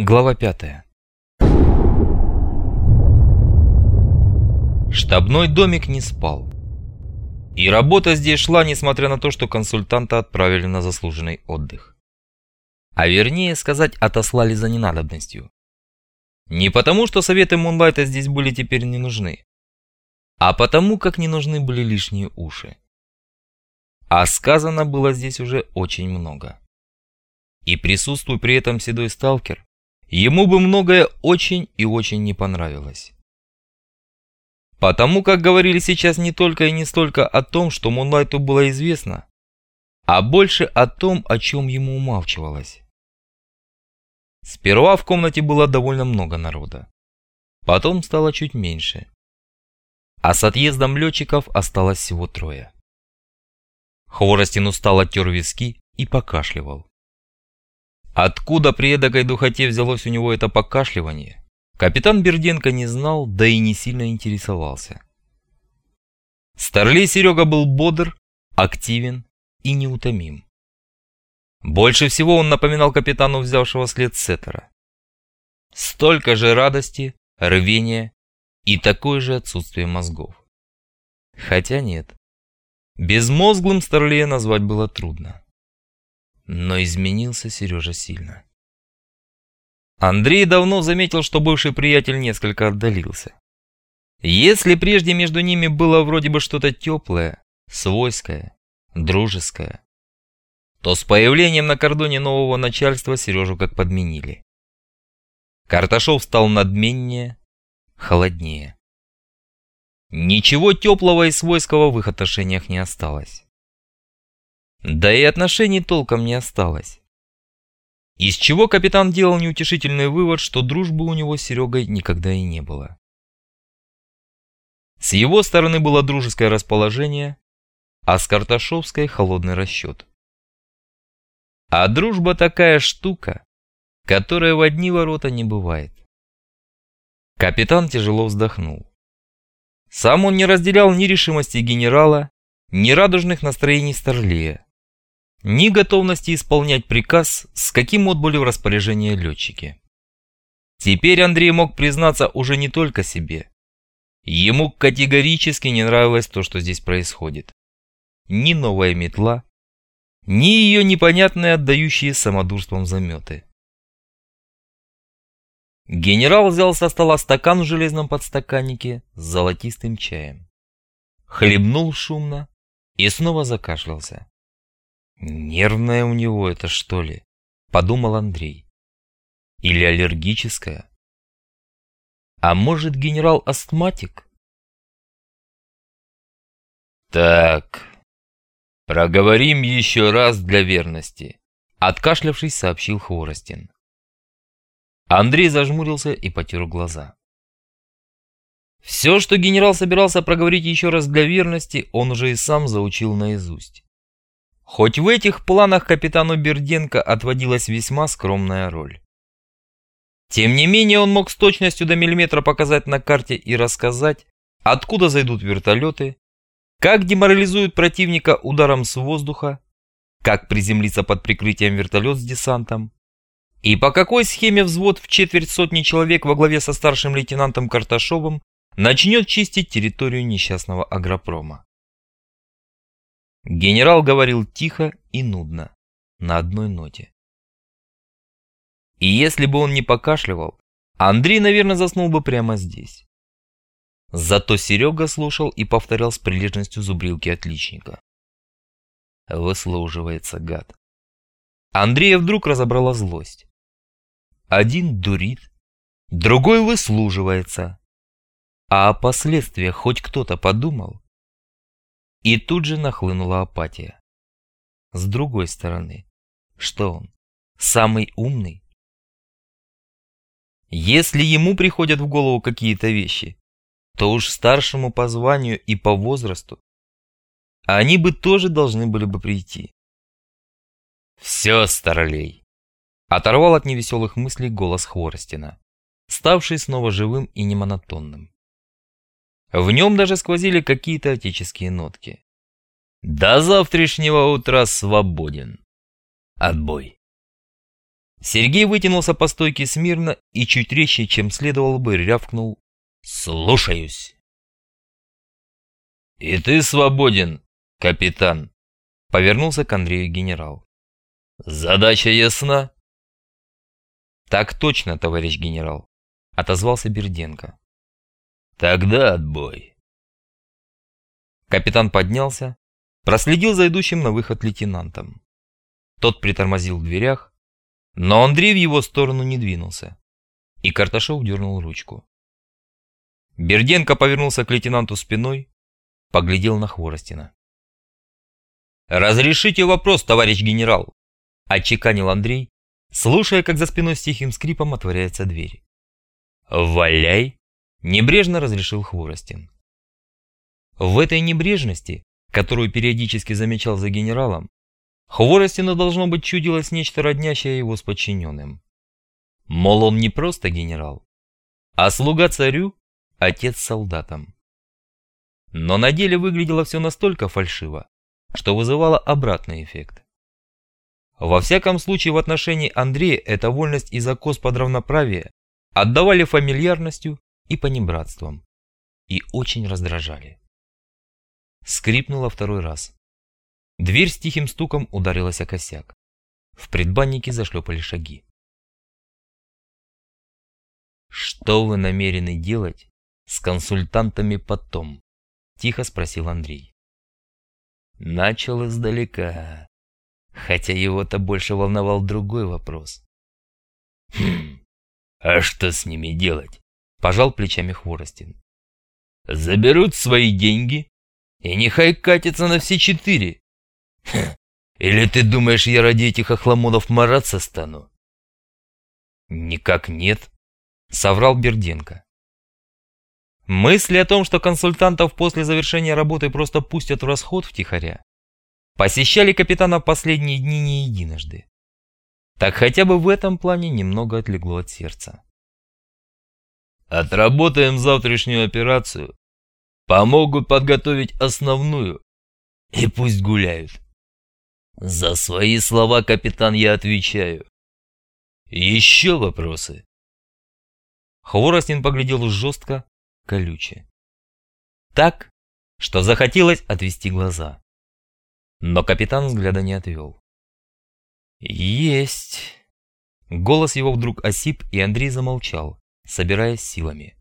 Глава пятая. Штабной домик не спал. И работа здесь шла, несмотря на то, что консультанта отправили на заслуженный отдых. А вернее сказать, отослали за ненадобностью. Не потому, что советы Мунлайта здесь были теперь не нужны, а потому, как не нужны были лишние уши. А сказано было здесь уже очень много. И присутствуя при этом седой сталкер, ему бы многое очень и очень не понравилось. Потому как говорили сейчас не только и не столько о том, что Мунлайту было известно, а больше о том, о чем ему умалчивалось. Сперва в комнате было довольно много народа. Потом стало чуть меньше. А с отъездом летчиков осталось всего трое. Хворостин устало тер виски и покашливал. Откуда при эдакой духоте взялось у него это покашливание, капитан Берденко не знал, да и не сильно интересовался. Старлей Серега был бодр, активен и неутомим. Больше всего он напоминал капитану, взявшего след Сеттера. Столько же радости, рвения и такое же отсутствие мозгов. Хотя нет. Безмозглым Старлея назвать было трудно. Но изменился Сережа сильно. Андрей давно заметил, что бывший приятель несколько отдалился. Если прежде между ними было вроде бы что-то теплое, свойское, дружеское, то с появлением на кордоне нового начальства Сережу как подменили. Карташов стал надменнее, холоднее. Ничего теплого и свойского в их отношениях не осталось. Да и отношений толком не осталось. Из чего капитан делал неутешительный вывод, что дружбы у него с Серегой никогда и не было. С его стороны было дружеское расположение, а с Карташовской холодный расчет. А дружба такая штука, которая в одни ворота не бывает. Капитан тяжело вздохнул. Сам он не разделял ни решимости генерала, ни радужных настроений Старлея ни готовности исполнять приказ, с каким отбыли в распоряжение летчики. Теперь Андрей мог признаться уже не только себе. Ему категорически не нравилось то, что здесь происходит. Ни новая метла, ни ее непонятные отдающие самодурством заметы. Генерал взял со стола стакан в железном подстаканнике с золотистым чаем. Хлебнул шумно и снова закашлялся. Нервное у него это что ли? Подумал Андрей. Или аллергическое? А может генерал астматик? Так, проговорим еще раз для верности. Откашлявшись, сообщил Хворостин. Андрей зажмурился и потер глаза. Все, что генерал собирался проговорить еще раз для верности, он уже и сам заучил наизусть. Хоть в этих планах капитану Берденко отводилась весьма скромная роль. Тем не менее он мог с точностью до миллиметра показать на карте и рассказать, откуда зайдут вертолеты, как деморализуют противника ударом с воздуха, как приземлиться под прикрытием вертолет с десантом, и по какой схеме взвод в четверть сотни человек во главе со старшим лейтенантом Карташовым начнет чистить территорию несчастного агропрома. Генерал говорил тихо и нудно, на одной ноте. И если бы он не покашливал, Андрей, наверное, заснул бы прямо здесь. Зато Серега слушал и повторял с прилежностью зубрилки отличника. Выслуживается гад. Андрея вдруг разобрала злость. Один дурит, другой выслуживается. А о последствиях хоть кто-то подумал? И тут же нахлынула апатия. С другой стороны, что он, самый умный? Если ему приходят в голову какие-то вещи, то уж старшему по званию и по возрасту, они бы тоже должны были бы прийти. «Все, старлей!» Оторвал от невеселых мыслей голос Хворостина, ставший снова живым и немонотонным. В нем даже сквозили какие-то отеческие нотки. До завтрашнего утра свободен. Отбой. Сергей вытянулся по стойке смирно и чуть резче, чем следовало бы, рявкнул «Слушаюсь». «И ты свободен, капитан», — повернулся к Андрею генерал. «Задача ясна?» «Так точно, товарищ генерал», — отозвался Берденко. «Тогда отбой». Капитан поднялся, проследил за идущим на выход лейтенантом. Тот притормозил в дверях, но Андрей в его сторону не двинулся, и Карташов дернул ручку. Берденко повернулся к лейтенанту спиной, поглядел на Хворостина. «Разрешите вопрос, товарищ генерал!» – отчеканил Андрей, слушая, как за спиной с тихим скрипом отворяется дверь. «Валяй!» – небрежно разрешил Хворостин. В этой небрежности, которую периодически замечал за генералом, Хворостину должно быть чудилось нечто роднящее его с подчиненным. Мол, он не просто генерал, а слуга царю, отец солдатам. Но на деле выглядело все настолько фальшиво, что вызывало обратный эффект. Во всяком случае, в отношении Андрея эта вольность и закос под равноправие отдавали фамильярностью и понебратством, и очень раздражали. Скрипнула второй раз. Дверь с тихим стуком ударилась о косяк. В предбаннике зашлепали шаги. «Что вы намерены делать с консультантами потом?» – тихо спросил Андрей. Начал издалека, хотя его-то больше волновал другой вопрос. «Хм, а что с ними делать?» – пожал плечами Хворостин. «Заберут свои деньги и нехай катятся на все четыре. Или ты думаешь, я ради этих охламонов мараться стану? Никак нет, соврал Берденко. Мысли о том, что консультантов после завершения работы просто пустят в расход втихаря, посещали капитана последние дни не единожды. Так хотя бы в этом плане немного отлегло от сердца. Отработаем завтрашнюю операцию, помогут подготовить основную, и пусть гуляют. За свои слова, капитан, я отвечаю. Еще вопросы? Хворостин поглядел жестко, колюче. Так, что захотелось отвести глаза. Но капитан взгляда не отвел. Есть. Голос его вдруг осип, и Андрей замолчал, собираясь силами.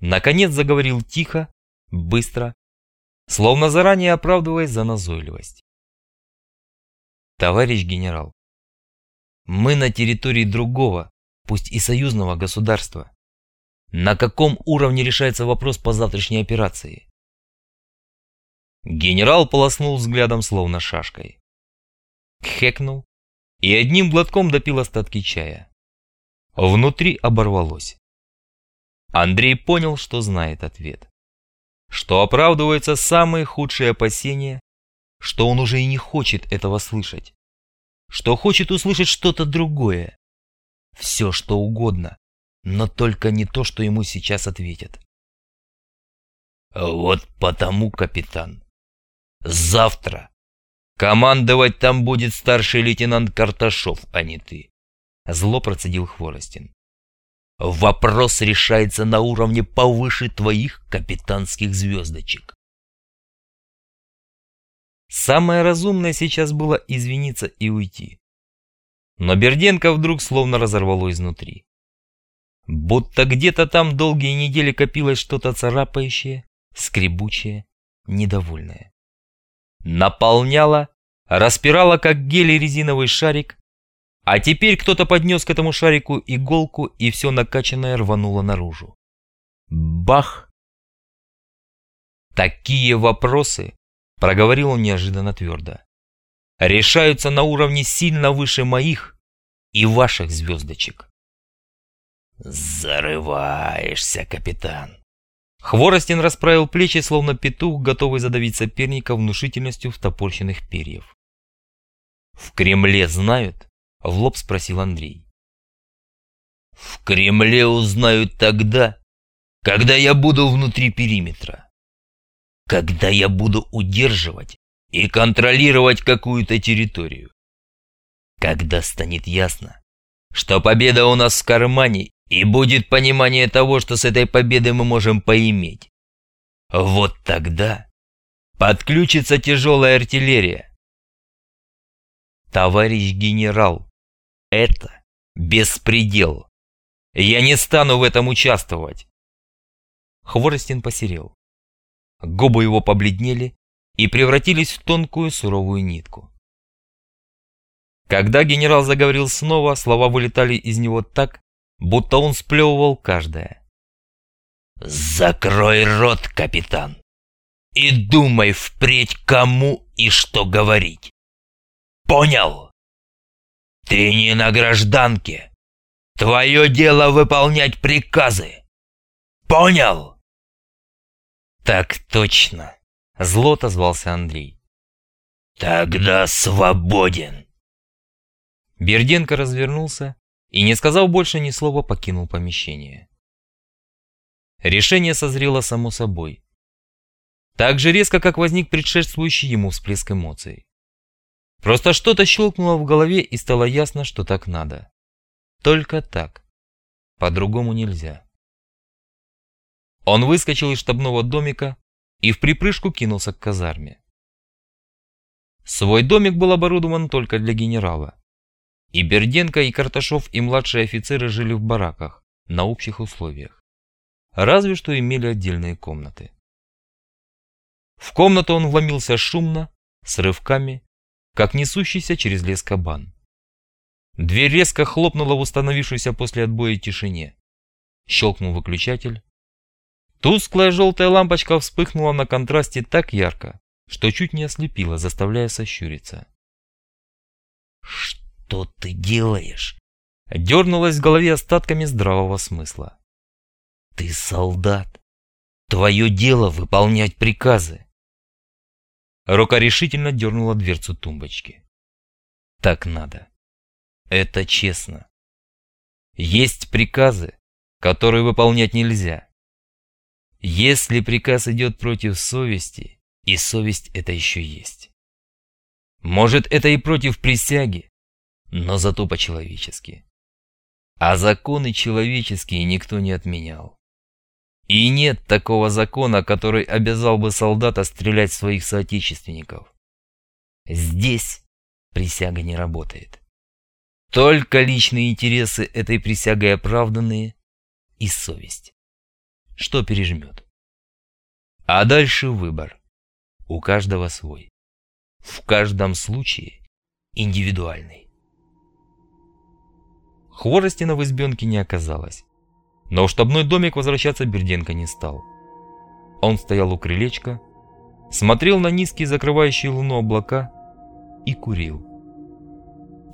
Наконец заговорил тихо, быстро, словно заранее оправдываясь за назойливость. Товарищ генерал, мы на территории другого, пусть и союзного государства. На каком уровне решается вопрос по завтрашней операции? Генерал полоснул взглядом словно шашкой. Хекнул и одним глотком допил остатки чая. Внутри оборвалось. Андрей понял, что знает ответ. Что оправдываются самые худшие опасения что он уже и не хочет этого слышать, что хочет услышать что-то другое. Все, что угодно, но только не то, что ему сейчас ответят. Вот потому, капитан, завтра командовать там будет старший лейтенант Карташов, а не ты. Зло процедил Хворостин. Вопрос решается на уровне повыше твоих капитанских звездочек. Самое разумное сейчас было извиниться и уйти. Но Берденко вдруг словно разорвало изнутри. Будто где-то там долгие недели копилось что-то царапающее, скребучее, недовольное. Наполняло, распирало как гелий резиновый шарик, а теперь кто-то поднес к этому шарику иголку и все накачанное рвануло наружу. Бах! Такие вопросы Проговорил он неожиданно твердо. Решаются на уровне сильно выше моих и ваших звездочек. Зарываешься, капитан. Хворостин расправил плечи, словно петух, готовый задавить соперника внушительностью втопорщенных перьев. «В Кремле знают?» — в лоб спросил Андрей. «В Кремле узнают тогда, когда я буду внутри периметра когда я буду удерживать и контролировать какую-то территорию. Когда станет ясно, что победа у нас в кармане и будет понимание того, что с этой победой мы можем поиметь. Вот тогда подключится тяжелая артиллерия. Товарищ генерал, это беспредел. Я не стану в этом участвовать. Хворостин посерел. Губы его побледнели и превратились в тонкую суровую нитку. Когда генерал заговорил снова, слова вылетали из него так, будто он сплевывал каждое. «Закрой рот, капитан, и думай впредь, кому и что говорить. Понял? Ты не на гражданке. Твое дело выполнять приказы. Понял?» «Так точно!» — зло отозвался Андрей. «Тогда свободен!» Берденко развернулся и, не сказав больше ни слова, покинул помещение. Решение созрело само собой. Так же резко, как возник предшествующий ему всплеск эмоций. Просто что-то щелкнуло в голове и стало ясно, что так надо. Только так. По-другому нельзя. Он выскочил из штабного домика и в припрыжку кинулся к казарме. Свой домик был оборудован только для генерала. И Берденко, и Карташов, и младшие офицеры жили в бараках, на общих условиях. Разве что имели отдельные комнаты. В комнату он вломился шумно, с рывками, как несущийся через лес кабан. Дверь резко хлопнула в установившейся после отбоя тишине. Щелкнул выключатель. Тусклая желтая лампочка вспыхнула на контрасте так ярко, что чуть не ослепила, заставляя сощуриться. «Что ты делаешь?» Дернулась в голове остатками здравого смысла. «Ты солдат. Твое дело выполнять приказы». Рука решительно дернула дверцу тумбочки. «Так надо. Это честно. Есть приказы, которые выполнять нельзя. Если приказ идет против совести, и совесть это еще есть. Может, это и против присяги, но зато по-человечески. А законы человеческие никто не отменял. И нет такого закона, который обязал бы солдата стрелять в своих соотечественников. Здесь присяга не работает. Только личные интересы этой присягой оправданные и совесть. Что пережмет? А дальше выбор. У каждого свой. В каждом случае индивидуальный. Хворостина в избенке не оказалось. Но в штабной домик возвращаться Берденко не стал. Он стоял у крылечка, смотрел на низкие закрывающие луну облака и курил.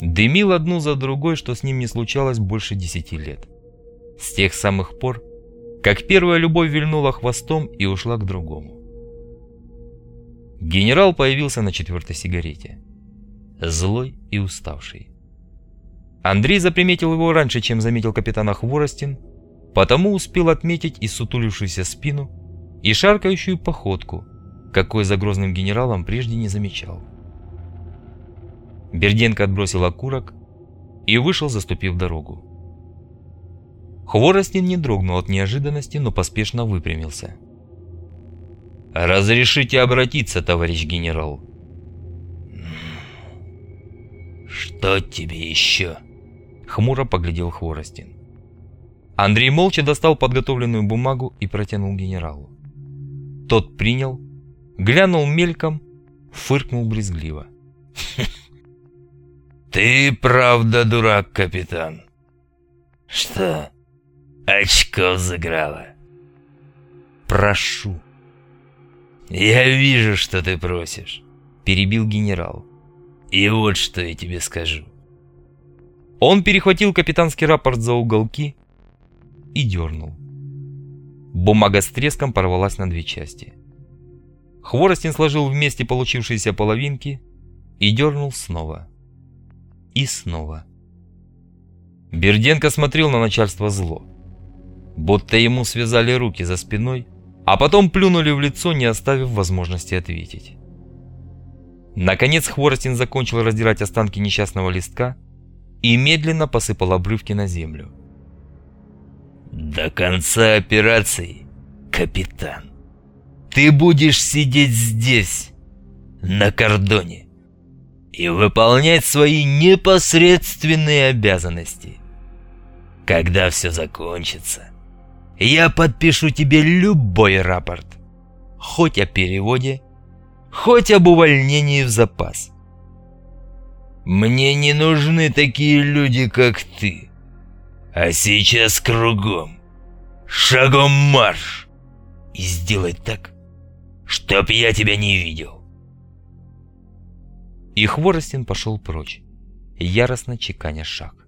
Дымил одну за другой, что с ним не случалось больше десяти лет. С тех самых пор, как первая любовь вильнула хвостом и ушла к другому. Генерал появился на четвертой сигарете. Злой и уставший. Андрей заприметил его раньше, чем заметил капитана Хворостин, потому успел отметить и сутулившуюся спину, и шаркающую походку, какой за грозным генералом прежде не замечал. Берденко отбросил окурок и вышел, заступив дорогу. Хворостин не дрогнул от неожиданности, но поспешно выпрямился. «Разрешите обратиться, товарищ генерал?» «Что тебе еще?» Хмуро поглядел Хворостин. Андрей молча достал подготовленную бумагу и протянул генералу. Тот принял, глянул мельком, фыркнул брезгливо. «Ты правда дурак, капитан?» «Что, очков заграла?» «Прошу». «Я вижу, что ты просишь», — перебил генерал. «И вот что я тебе скажу. Он перехватил капитанский рапорт за уголки и дернул. Бумага с треском порвалась на две части. Хворостин сложил вместе получившиеся половинки и дернул снова. И снова. Берденко смотрел на начальство зло. Будто ему связали руки за спиной, а потом плюнули в лицо, не оставив возможности ответить. Наконец Хворостин закончил раздирать останки несчастного листка и медленно посыпал обрывки на землю. «До конца операции, капитан, ты будешь сидеть здесь, на кордоне, и выполнять свои непосредственные обязанности. Когда все закончится, я подпишу тебе любой рапорт, хоть о переводе, хоть об увольнении в запас. Мне не нужны такие люди, как ты. А сейчас кругом. Шагом марш. И сделай так, чтоб я тебя не видел. И Хворостин пошел прочь, яростно чеканя шаг.